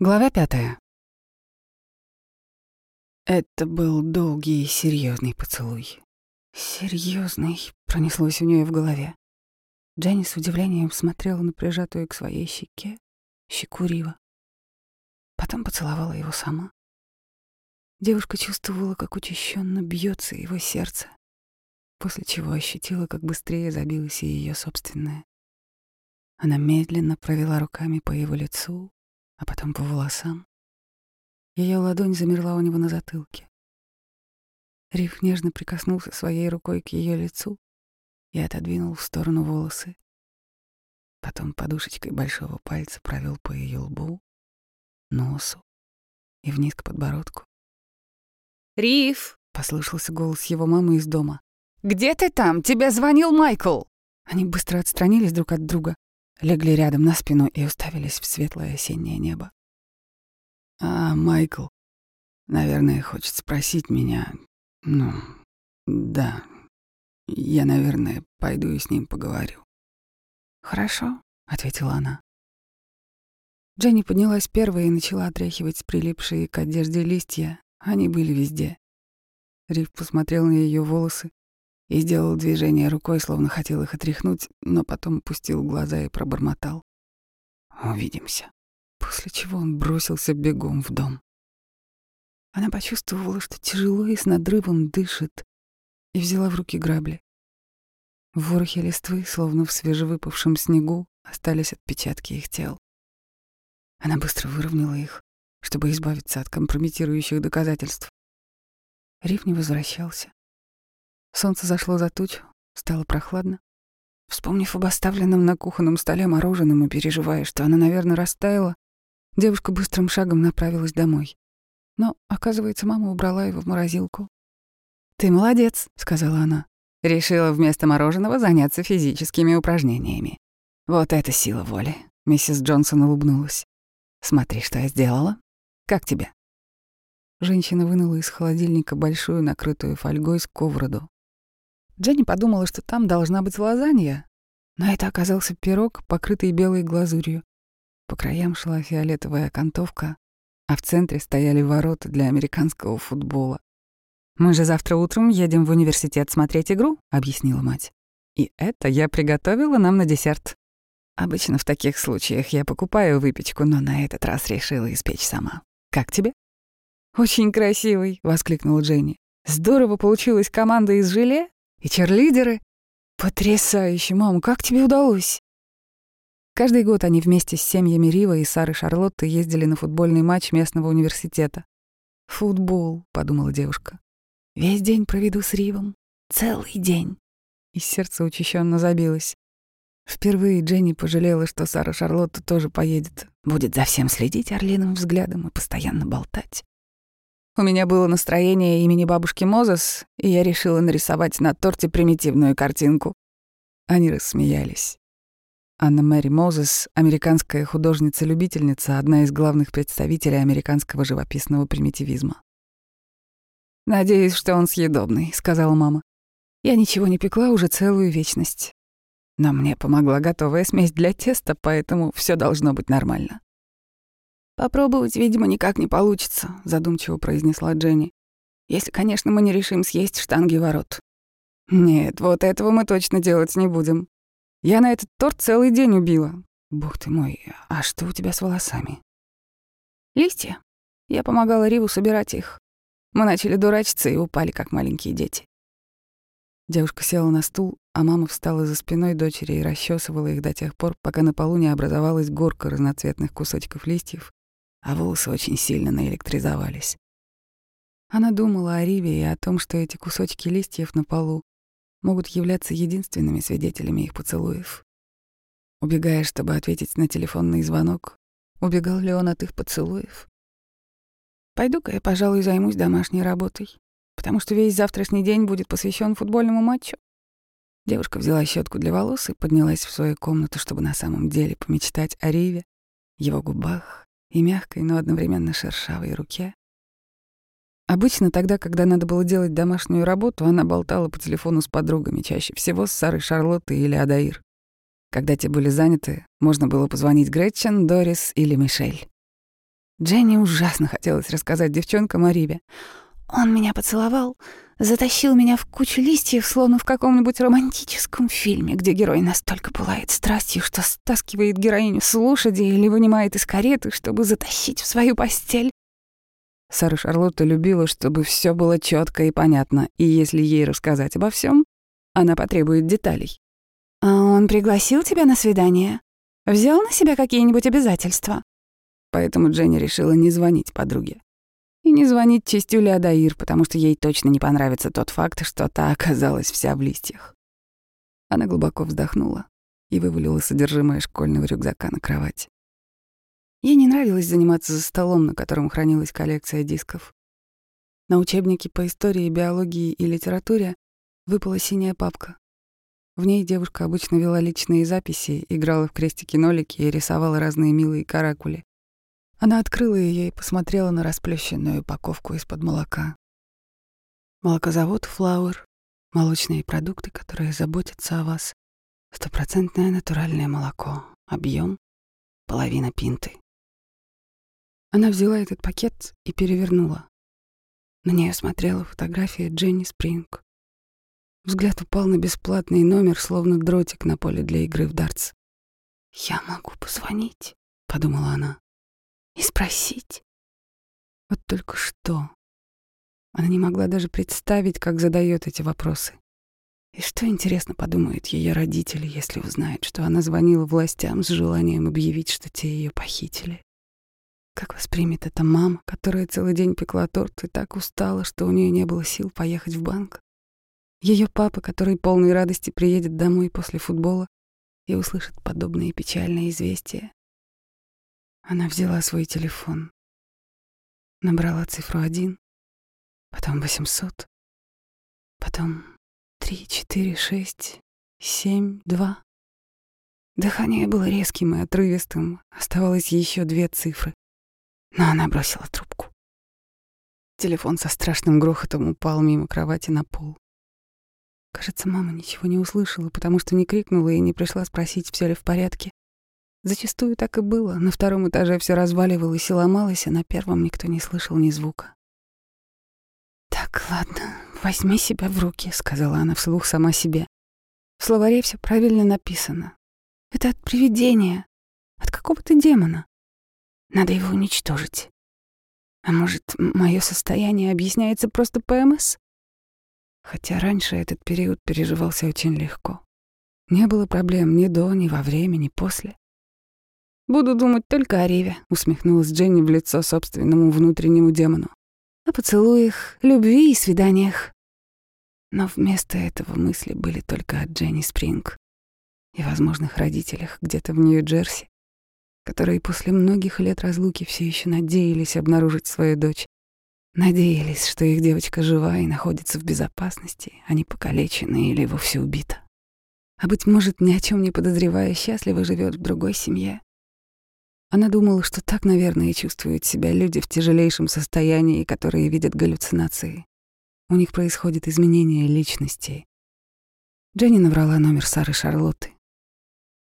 Глава пятая. Это был долгий и серьезный поцелуй. Серьезный, пронеслось у нее в голове. Дженни с удивлением смотрела на прижатую к своей щеке щеку Рива. Потом поцеловала его сама. Девушка чувствовала, как учащенно бьется его сердце, после чего ощутила, как быстрее забилось и ее собственное. Она медленно провела руками по его лицу, а потом по волосам. Ее ладонь замерла у него на затылке. Риф нежно прикоснулся своей рукой к ее лицу и отодвинул в сторону волосы. Потом подушечкой большого пальца провел по ее лбу, носу и вниз к подбородку. «Риф!» — послышался голос его мамы из дома. «Где ты там? Тебя звонил Майкл!» Они быстро отстранились друг от друга легли рядом на спину и уставились в светлое осеннее небо. «А Майкл, наверное, хочет спросить меня. Ну, да. Я, наверное, пойду и с ним поговорю». «Хорошо», — ответила она. Дженни поднялась первой и начала отряхивать прилипшие к одежде листья. Они были везде. Риф посмотрел на ее волосы, и сделал движение рукой, словно хотел их отряхнуть, но потом пустил глаза и пробормотал. «Увидимся». После чего он бросился бегом в дом. Она почувствовала, что тяжело и с надрывом дышит, и взяла в руки грабли. В ворохе листвы, словно в свежевыпавшем снегу, остались отпечатки их тел. Она быстро выровняла их, чтобы избавиться от компрометирующих доказательств. Риф не возвращался. Солнце зашло за тучу, стало прохладно. Вспомнив об оставленном на кухонном столе мороженом и переживая, что она, наверное, растаяла, девушка быстрым шагом направилась домой. Но, оказывается, мама убрала его в морозилку. «Ты молодец», — сказала она. «Решила вместо мороженого заняться физическими упражнениями. Вот это сила воли», — миссис Джонсон улыбнулась. «Смотри, что я сделала. Как тебе?» Женщина вынула из холодильника большую накрытую фольгой сковороду. Дженни подумала, что там должна быть лазанья, но это оказался пирог, покрытый белой глазурью. По краям шла фиолетовая окантовка, а в центре стояли ворота для американского футбола. «Мы же завтра утром едем в университет смотреть игру», — объяснила мать. «И это я приготовила нам на десерт. Обычно в таких случаях я покупаю выпечку, но на этот раз решила испечь сама. Как тебе?» «Очень красивый», — воскликнула Дженни. «Здорово получилась команда из желе и черлидеры. Потрясающе, мама, как тебе удалось? Каждый год они вместе с семьями Рива и Сары Шарлотты ездили на футбольный матч местного университета. «Футбол», — подумала девушка. «Весь день проведу с Ривом. Целый день». И сердце учащенно забилось. Впервые Дженни пожалела, что Сара Шарлотта тоже поедет. Будет за всем следить орлиным взглядом и постоянно болтать. У меня было настроение имени бабушки Мозес, и я решила нарисовать на торте примитивную картинку. Они рассмеялись. Анна Мэри Мозес, американская художница-любительница, одна из главных представителей американского живописного примитивизма. «Надеюсь, что он съедобный», — сказала мама. «Я ничего не пекла уже целую вечность. Но мне помогла готовая смесь для теста, поэтому все должно быть нормально». «Попробовать, видимо, никак не получится», — задумчиво произнесла Дженни. «Если, конечно, мы не решим съесть штанги ворот». «Нет, вот этого мы точно делать не будем. Я на этот торт целый день убила. Бог ты мой, а что у тебя с волосами?» «Листья. Я помогала Риву собирать их. Мы начали дурачиться и упали, как маленькие дети». Девушка села на стул, а мама встала за спиной дочери и расчесывала их до тех пор, пока на полу не образовалась горка разноцветных кусочков листьев, а волосы очень сильно наэлектризовались. Она думала о Риве и о том, что эти кусочки листьев на полу могут являться единственными свидетелями их поцелуев. Убегая, чтобы ответить на телефонный звонок, убегал ли он от их поцелуев? Пойду-ка я, пожалуй, займусь домашней работой, потому что весь завтрашний день будет посвящен футбольному матчу. Девушка взяла щетку для волос и поднялась в свою комнату, чтобы на самом деле помечтать о Риве, его губах, и мягкой, но одновременно шершавой руке. Обычно тогда, когда надо было делать домашнюю работу, она болтала по телефону с подругами, чаще всего с Сарой Шарлоттой или Адаир. Когда те были заняты, можно было позвонить Гретчен, Дорис или Мишель. Дженни ужасно хотелось рассказать девчонкам о Риве. Он меня поцеловал, затащил меня в кучу листьев, словно в каком-нибудь романтическом фильме, где герой настолько пылает страстью, что стаскивает героиню с лошади или вынимает из кареты, чтобы затащить в свою постель. Сара Шарлотта любила, чтобы все было четко и понятно, и если ей рассказать обо всем, она потребует деталей. «А он пригласил тебя на свидание? Взял на себя какие-нибудь обязательства?» Поэтому Дженни решила не звонить подруге. И не звонить чистюле Адаир, потому что ей точно не понравится тот факт, что та оказалась вся в листьях. Она глубоко вздохнула и вывалила содержимое школьного рюкзака на кровать. Ей не нравилось заниматься за столом, на котором хранилась коллекция дисков. На учебнике по истории, биологии и литературе выпала синяя папка. В ней девушка обычно вела личные записи, играла в крестики-нолики и рисовала разные милые каракули. Она открыла ее и посмотрела на расплющенную упаковку из-под молока. Молокозавод «Флауэр», молочные продукты, которые заботятся о вас. Стопроцентное натуральное молоко. Объем половина пинты. Она взяла этот пакет и перевернула. На нее смотрела фотография Дженни Спринг. Взгляд упал на бесплатный номер, словно дротик на поле для игры в дартс. «Я могу позвонить», — подумала она и спросить. Вот только что. Она не могла даже представить, как задает эти вопросы. И что, интересно, подумают ее родители, если узнают, что она звонила властям с желанием объявить, что те ее похитили? Как воспримет это мама, которая целый день пекла торт и так устала, что у нее не было сил поехать в банк? Ее папа, который полной радости приедет домой после футбола и услышит подобные печальные известия, она взяла свой телефон, набрала цифру один, потом восемьсот, потом три, четыре, шесть, семь, два. Дыхание было резким и отрывистым, оставалось еще две цифры, но она бросила трубку. Телефон со страшным грохотом упал мимо кровати на пол. Кажется, мама ничего не услышала, потому что не крикнула и не пришла спросить, все ли в порядке. Зачастую так и было. На втором этаже все разваливалось и ломалось, а на первом никто не слышал ни звука. «Так, ладно, возьми себя в руки», — сказала она вслух сама себе. В словаре все правильно написано. Это от привидения, от какого-то демона. Надо его уничтожить. А может, мое состояние объясняется просто ПМС? Хотя раньше этот период переживался очень легко. Не было проблем ни до, ни во время, ни после. «Буду думать только о Риве», — усмехнулась Дженни в лицо собственному внутреннему демону. «О поцелуях, любви и свиданиях». Но вместо этого мысли были только о Дженни Спринг и возможных родителях где-то в Нью-Джерси, которые после многих лет разлуки все еще надеялись обнаружить свою дочь. Надеялись, что их девочка жива и находится в безопасности, а не покалечена или вовсе убита. А быть может, ни о чем не подозревая, счастливо живет в другой семье, она думала, что так, наверное, чувствуют себя люди в тяжелейшем состоянии, которые видят галлюцинации. У них происходит изменение личности. Дженни набрала номер Сары Шарлотты.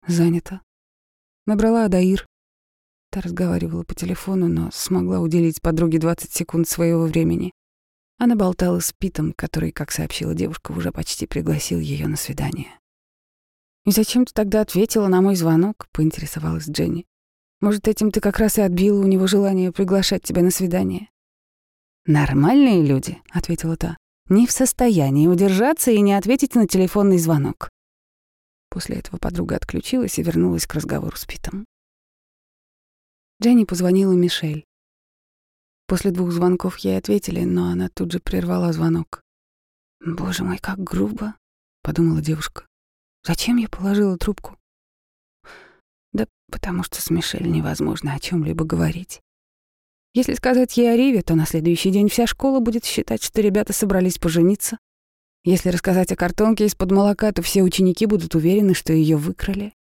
Занято. Набрала Адаир. Та разговаривала по телефону, но смогла уделить подруге 20 секунд своего времени. Она болтала с Питом, который, как сообщила девушка, уже почти пригласил ее на свидание. «И зачем ты тогда ответила на мой звонок?» — поинтересовалась Дженни. Может, этим ты как раз и отбила у него желание приглашать тебя на свидание?» «Нормальные люди», — ответила та, — «не в состоянии удержаться и не ответить на телефонный звонок». После этого подруга отключилась и вернулась к разговору с Питом. Дженни позвонила Мишель. После двух звонков ей ответили, но она тут же прервала звонок. «Боже мой, как грубо», — подумала девушка. «Зачем я положила трубку?» Да потому что с Мишель невозможно о чем либо говорить. Если сказать ей о Риве, то на следующий день вся школа будет считать, что ребята собрались пожениться. Если рассказать о картонке из-под молока, то все ученики будут уверены, что ее выкрали.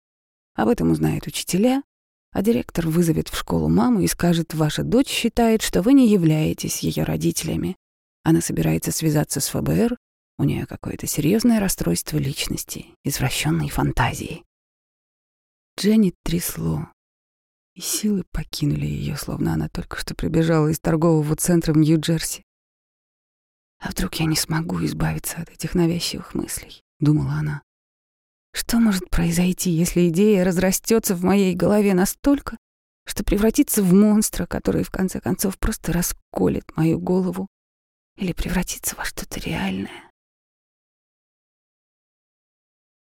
Об этом узнают учителя, а директор вызовет в школу маму и скажет, ваша дочь считает, что вы не являетесь ее родителями. Она собирается связаться с ФБР, у нее какое-то серьезное расстройство личности, извращенной фантазии. Дженни трясло. и силы покинули ее, словно она только что прибежала из торгового центра в Нью-Джерси. «А вдруг я не смогу избавиться от этих навязчивых мыслей?» — думала она. «Что может произойти, если идея разрастется в моей голове настолько, что превратится в монстра, который в конце концов просто расколет мою голову или превратится во что-то реальное?»